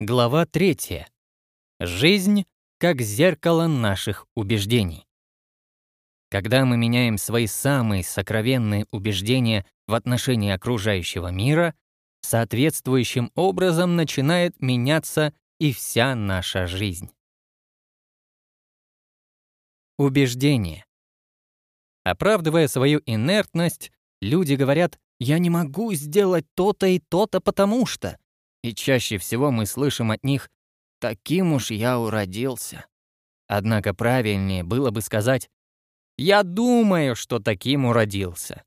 Глава 3. Жизнь как зеркало наших убеждений. Когда мы меняем свои самые сокровенные убеждения в отношении окружающего мира, соответствующим образом начинает меняться и вся наша жизнь. Убеждение. Оправдывая свою инертность, люди говорят «я не могу сделать то-то и то-то, потому что…» И чаще всего мы слышим от них «таким уж я уродился». Однако правильнее было бы сказать «я думаю, что таким уродился».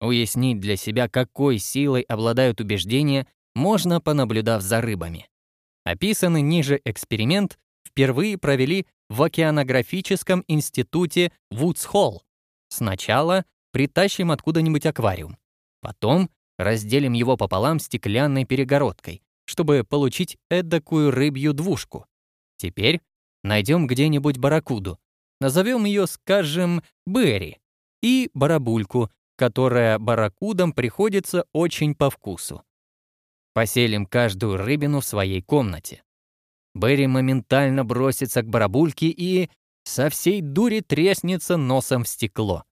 Уяснить для себя, какой силой обладают убеждения, можно, понаблюдав за рыбами. Описанный ниже эксперимент впервые провели в океанографическом институте Вудс-Холл. Сначала притащим откуда-нибудь аквариум, потом разделим его пополам стеклянной перегородкой, чтобы получить эдакую рыбью двушку. Теперь найдем где-нибудь барракуду. Назовем ее, скажем, Берри. И барабульку, которая барракудам приходится очень по вкусу. Поселим каждую рыбину в своей комнате. Берри моментально бросится к барабульке и со всей дури треснется носом в стекло.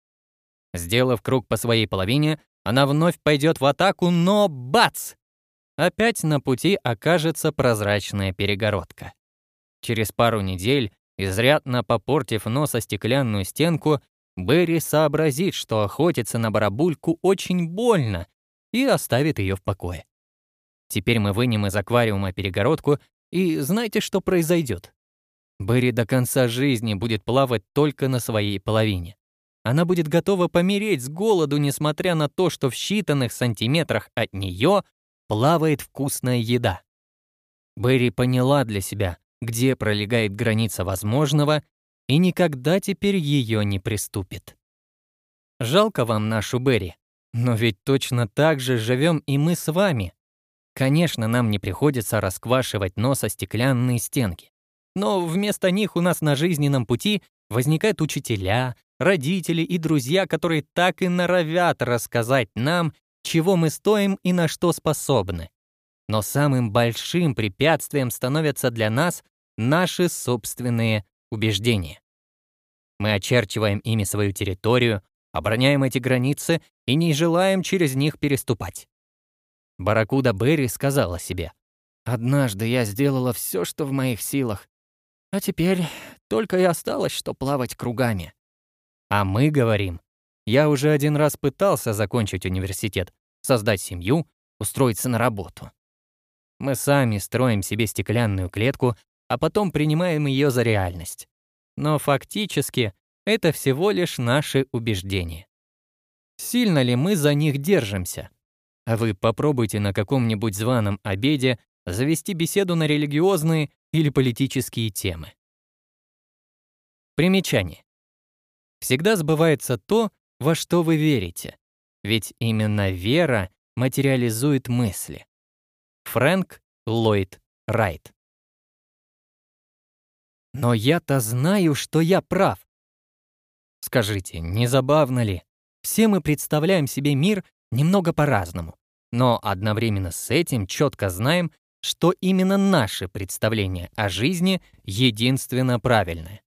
Сделав круг по своей половине, она вновь пойдет в атаку, но бац! Опять на пути окажется прозрачная перегородка. Через пару недель, изрядно попортив нос о стеклянную стенку, Берри сообразит, что охотиться на барабульку очень больно, и оставит ее в покое. Теперь мы вынем из аквариума перегородку, и знаете, что произойдет? Берри до конца жизни будет плавать только на своей половине. Она будет готова помереть с голоду, несмотря на то, что в считанных сантиметрах от нее плавает вкусная еда. Берри поняла для себя, где пролегает граница возможного, и никогда теперь ее не приступит. Жалко вам нашу Берри, но ведь точно так же живем и мы с вами. Конечно, нам не приходится расквашивать нос о стеклянные стенки. Но вместо них у нас на жизненном пути возникают учителя, родители и друзья, которые так и норовят рассказать нам, чего мы стоим и на что способны. Но самым большим препятствием становятся для нас наши собственные убеждения. Мы очерчиваем ими свою территорию, обороняем эти границы и не желаем через них переступать. Баракуда Берри сказала себе, «Однажды я сделала все, что в моих силах, а теперь только и осталось, что плавать кругами». А мы говорим, я уже один раз пытался закончить университет, создать семью, устроиться на работу. Мы сами строим себе стеклянную клетку, а потом принимаем ее за реальность. Но фактически это всего лишь наши убеждения. Сильно ли мы за них держимся? А вы попробуйте на каком-нибудь званом обеде завести беседу на религиозные или политические темы. Примечание. Всегда сбывается то, во что вы верите. Ведь именно вера материализует мысли. Фрэнк Ллойд Райт. Но я-то знаю, что я прав. Скажите, не забавно ли? Все мы представляем себе мир немного по-разному, но одновременно с этим четко знаем, что именно наше представление о жизни единственно правильное.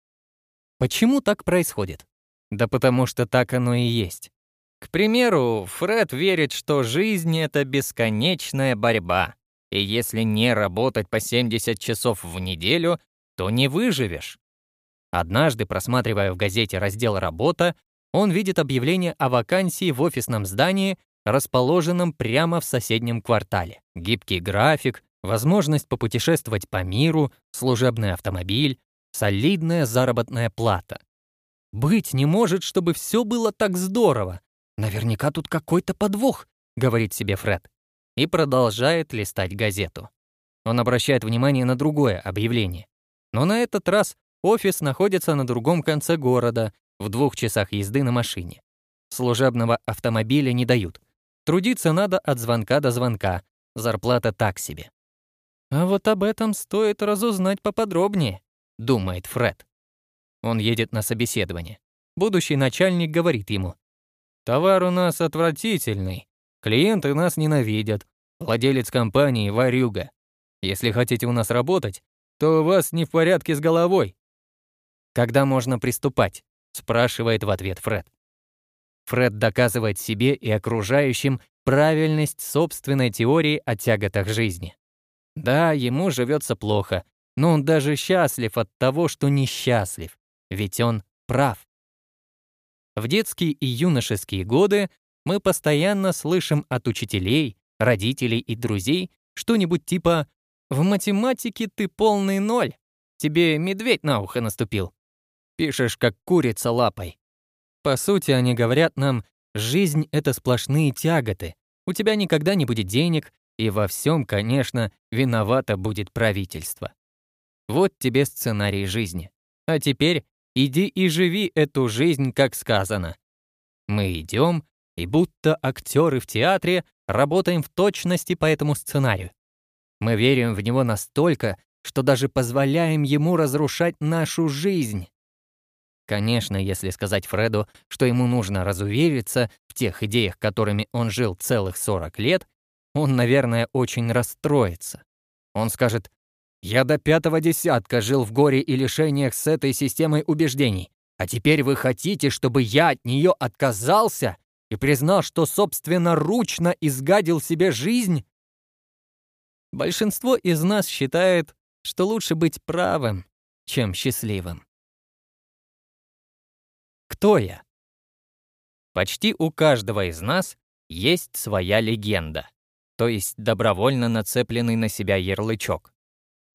Почему так происходит? Да потому что так оно и есть. К примеру, Фред верит, что жизнь — это бесконечная борьба, и если не работать по 70 часов в неделю, то не выживешь. Однажды, просматривая в газете раздел «Работа», он видит объявление о вакансии в офисном здании, расположенном прямо в соседнем квартале. Гибкий график, возможность попутешествовать по миру, служебный автомобиль, солидная заработная плата. Быть не может, чтобы все было так здорово. «Наверняка тут какой-то подвох», — говорит себе Фред. И продолжает листать газету. Он обращает внимание на другое объявление. Но на этот раз офис находится на другом конце города, в двух часах езды на машине. Служебного автомобиля не дают. Трудиться надо от звонка до звонка, зарплата так себе. А вот об этом стоит разузнать поподробнее, думает Фред. Он едет на собеседование. Будущий начальник говорит ему, Товар у нас отвратительный. Клиенты нас ненавидят. Владелец компании — ворюга. Если хотите у нас работать, то у вас не в порядке с головой. Когда можно приступать? спрашивает в ответ Фред. Фред доказывает себе и окружающим правильность собственной теории о тяготах жизни. Да, ему живется плохо, но он даже счастлив от того, что несчастлив, ведь он прав. В детские и юношеские годы мы постоянно слышим от учителей, родителей и друзей что-нибудь типа «В математике ты полный ноль, тебе медведь на ухо наступил». Пишешь, как курица лапой. По сути, они говорят нам, жизнь — это сплошные тяготы. У тебя никогда не будет денег, и во всем, конечно, виновато будет правительство. Вот тебе сценарий жизни. А теперь иди и живи эту жизнь, как сказано. Мы идем, и будто актеры в театре работаем в точности по этому сценарию. Мы верим в него настолько, что даже позволяем ему разрушать нашу жизнь. Конечно, если сказать Фреду, что ему нужно разувериться в тех идеях, которыми он жил целых 40 лет, он, наверное, очень расстроится. Он скажет, «Я до пятого десятка жил в горе и лишениях с этой системой убеждений, а теперь вы хотите, чтобы я от нее отказался и признал, что собственноручно изгадил себе жизнь?» Большинство из нас считает, что лучше быть правым, чем счастливым. Кто я? Почти у каждого из нас есть своя легенда, то есть добровольно нацепленный на себя ярлычок.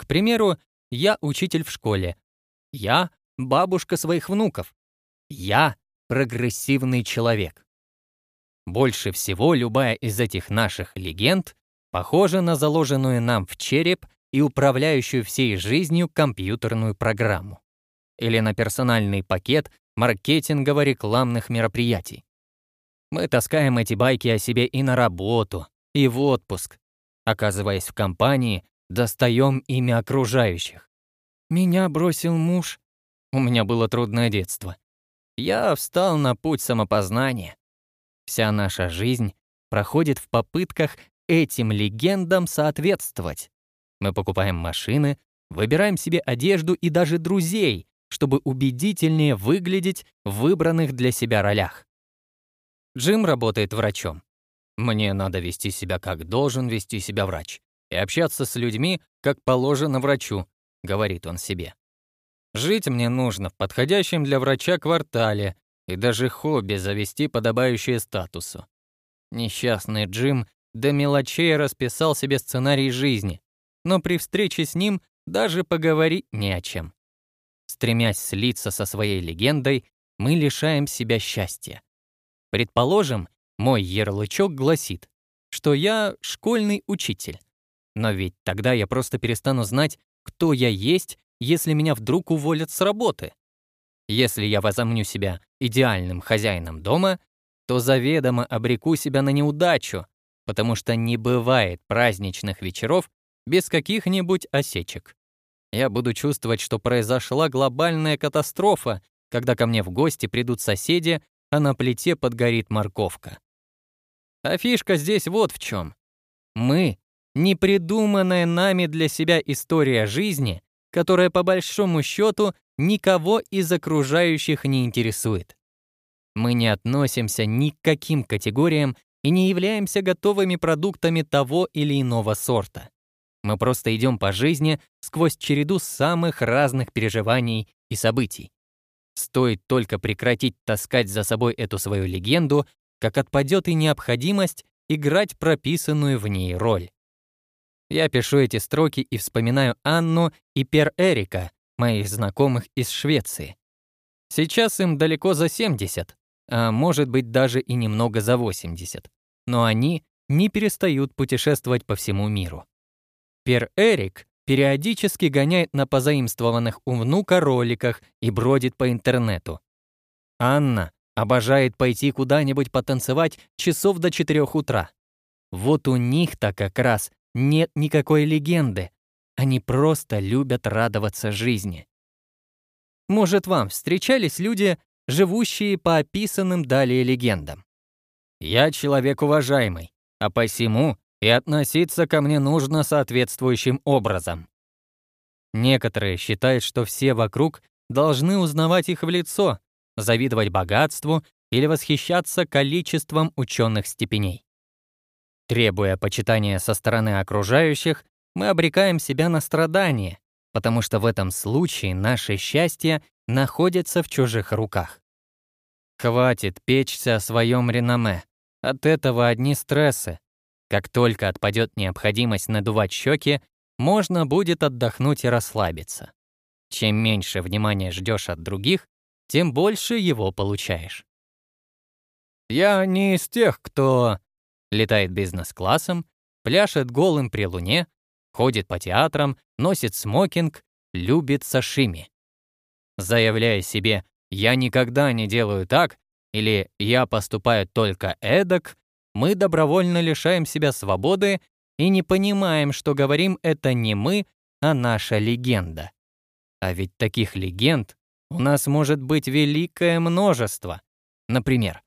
К примеру, я учитель в школе. Я бабушка своих внуков. Я прогрессивный человек. Больше всего любая из этих наших легенд похожа на заложенную нам в череп и управляющую всей жизнью компьютерную программу. Или на персональный пакет маркетингово-рекламных мероприятий. Мы таскаем эти байки о себе и на работу, и в отпуск. Оказываясь в компании, достаем имя окружающих. Меня бросил муж. У меня было трудное детство. Я встал на путь самопознания. Вся наша жизнь проходит в попытках этим легендам соответствовать. Мы покупаем машины, выбираем себе одежду и даже друзей, чтобы убедительнее выглядеть в выбранных для себя ролях. Джим работает врачом. Мне надо вести себя, как должен вести себя врач, и общаться с людьми, как положено врачу, говорит он себе. Жить мне нужно в подходящем для врача квартале и даже хобби завести подобающее статусу. Несчастный Джим до мелочей расписал себе сценарий жизни, но при встрече с ним даже поговорить не о чем. Стремясь слиться со своей легендой, мы лишаем себя счастья. Предположим, мой ярлычок гласит, что я школьный учитель. Но ведь тогда я просто перестану знать, кто я есть, если меня вдруг уволят с работы. Если я возомню себя идеальным хозяином дома, то заведомо обреку себя на неудачу, потому что не бывает праздничных вечеров без каких-нибудь осечек. Я буду чувствовать, что произошла глобальная катастрофа, когда ко мне в гости придут соседи, а на плите подгорит морковка. А фишка здесь вот в чем. Мы — непридуманная нами для себя история жизни, которая по большому счету никого из окружающих не интересует. Мы не относимся ни к каким категориям и не являемся готовыми продуктами того или иного сорта. Мы просто идем по жизни сквозь череду самых разных переживаний и событий. Стоит только прекратить таскать за собой эту свою легенду, как отпадет и необходимость играть прописанную в ней роль. Я пишу эти строки и вспоминаю Анну и Пер Эрика, моих знакомых из Швеции. Сейчас им далеко за 70, а может быть даже и немного за 80. Но они не перестают путешествовать по всему миру. Пер Эрик периодически гоняет на позаимствованных у внука роликах и бродит по интернету. Анна обожает пойти куда-нибудь потанцевать часов до 4 утра. Вот у них-то как раз нет никакой легенды. Они просто любят радоваться жизни. Может, вам встречались люди, живущие по описанным далее легендам? Я человек уважаемый, а посему и относиться ко мне нужно соответствующим образом. Некоторые считают, что все вокруг должны узнавать их в лицо, завидовать богатству или восхищаться количеством ученых степеней. Требуя почитания со стороны окружающих, мы обрекаем себя на страдания, потому что в этом случае наше счастье находится в чужих руках. Хватит печься о своем реноме. От этого одни стрессы. Как только отпадет необходимость надувать щеки, можно будет отдохнуть и расслабиться. Чем меньше внимания ждешь от других, тем больше его получаешь. Я не из тех, кто летает бизнес-классом, пляшет голым при луне, ходит по театрам, носит смокинг, любит сашими. Заявляя себе «я никогда не делаю так» или «я поступаю только эдак», мы добровольно лишаем себя свободы и не понимаем, что говорим это не мы, а наша легенда. А ведь таких легенд у нас может быть великое множество. Например,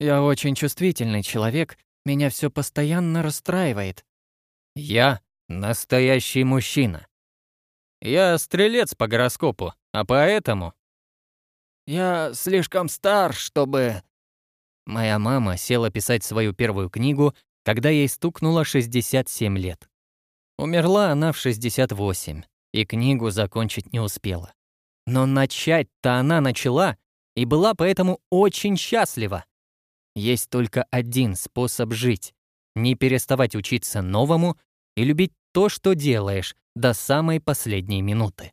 «Я очень чувствительный человек, меня все постоянно расстраивает». «Я настоящий мужчина». «Я стрелец по гороскопу, а поэтому...» «Я слишком стар, чтобы...» Моя мама села писать свою первую книгу, когда ей стукнуло 67 лет. Умерла она в 68, и книгу закончить не успела. Но начать-то она начала и была поэтому очень счастлива. Есть только один способ жить — не переставать учиться новому и любить то, что делаешь, до самой последней минуты.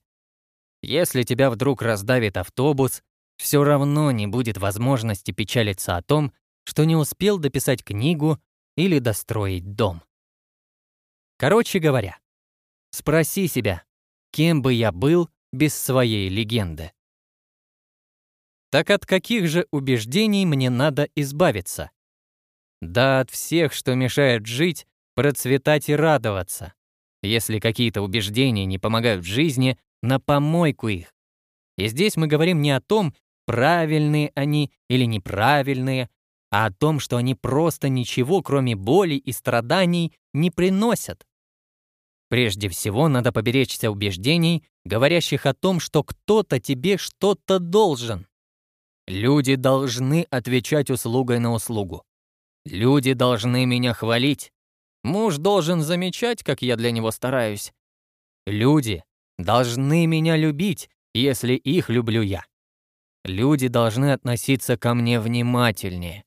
Если тебя вдруг раздавит автобус, все равно не будет возможности печалиться о том, что не успел дописать книгу или достроить дом. Короче говоря, спроси себя, кем бы я был без своей легенды? Так от каких же убеждений мне надо избавиться? Да от всех, что мешает жить, процветать и радоваться. Если какие-то убеждения не помогают жизни, на помойку их. И здесь мы говорим не о том, правильные они или неправильные, а о том, что они просто ничего, кроме боли и страданий, не приносят. Прежде всего, надо поберечься убеждений, говорящих о том, что кто-то тебе что-то должен. Люди должны отвечать услугой на услугу. Люди должны меня хвалить. Муж должен замечать, как я для него стараюсь. Люди должны меня любить, если их люблю я. Люди должны относиться ко мне внимательнее.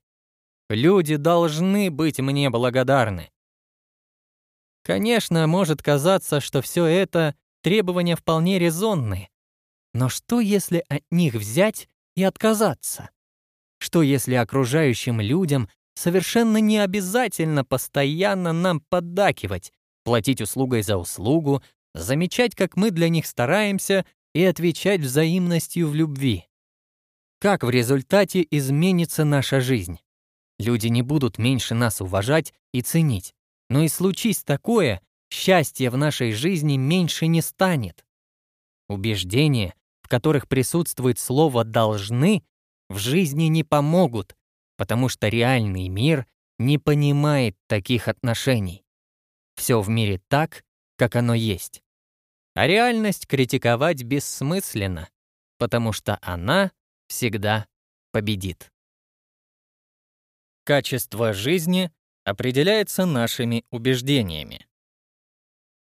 Люди должны быть мне благодарны. Конечно, может казаться, что все это требования вполне резонные. Но что, если от них взять и отказаться? Что, если окружающим людям совершенно не обязательно постоянно нам поддакивать, платить услугой за услугу, замечать, как мы для них стараемся, и отвечать взаимностью в любви? Как в результате изменится наша жизнь? Люди не будут меньше нас уважать и ценить. Но и случись такое, счастья в нашей жизни меньше не станет. Убеждения, в которых присутствует слово «должны», в жизни не помогут, потому что реальный мир не понимает таких отношений. Все в мире так, как оно есть. А реальность критиковать бессмысленно, потому что она всегда победит. Качество жизни определяется нашими убеждениями.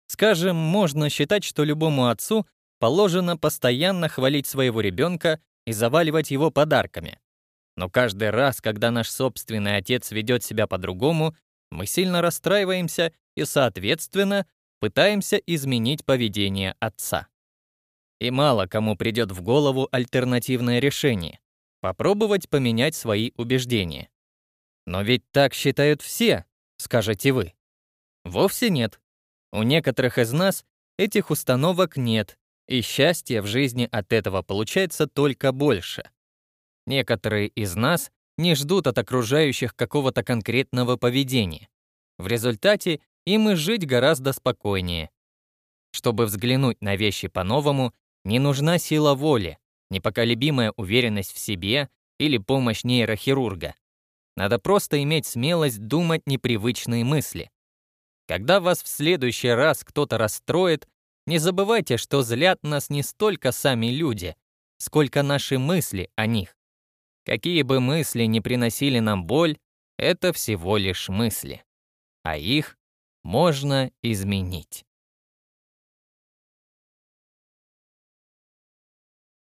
Скажем, можно считать, что любому отцу положено постоянно хвалить своего ребенка и заваливать его подарками. Но каждый раз, когда наш собственный отец ведет себя по-другому, мы сильно расстраиваемся и, соответственно, пытаемся изменить поведение отца. И мало кому придет в голову альтернативное решение — попробовать поменять свои убеждения. Но ведь так считают все, скажете вы. Вовсе нет. У некоторых из нас этих установок нет, и счастье в жизни от этого получается только больше. Некоторые из нас не ждут от окружающих какого-то конкретного поведения. В результате им и жить гораздо спокойнее. Чтобы взглянуть на вещи по-новому, не нужна сила воли, непоколебимая уверенность в себе или помощь нейрохирурга. Надо просто иметь смелость думать непривычные мысли. Когда вас в следующий раз кто-то расстроит, не забывайте, что злят нас не столько сами люди, сколько наши мысли о них. Какие бы мысли ни приносили нам боль, это всего лишь мысли. А их можно изменить.